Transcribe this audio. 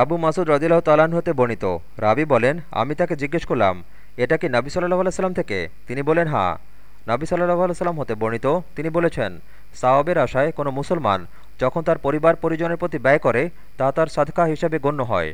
আবু মাসুদ রদিল্লাহ তালান হতে বর্ণিত। রাবি বলেন, আমি তাকে জিজ্ঞেস করলাম, এটা কি নাবি সাল্লাহ আলাইসাল্লাম থেকে? তিনি বলেন হাঁ নাবি সাল্লাহ আলাইসাল্লাম হতে বর্ণিত, তিনি বলেছেন সাওয়াবের আশায় কোনো মুসলমান যখন তার পরিবার পরিজনের প্রতি ব্যয় করে, তা তার সাদকা হিসাবে গণ্য হয়।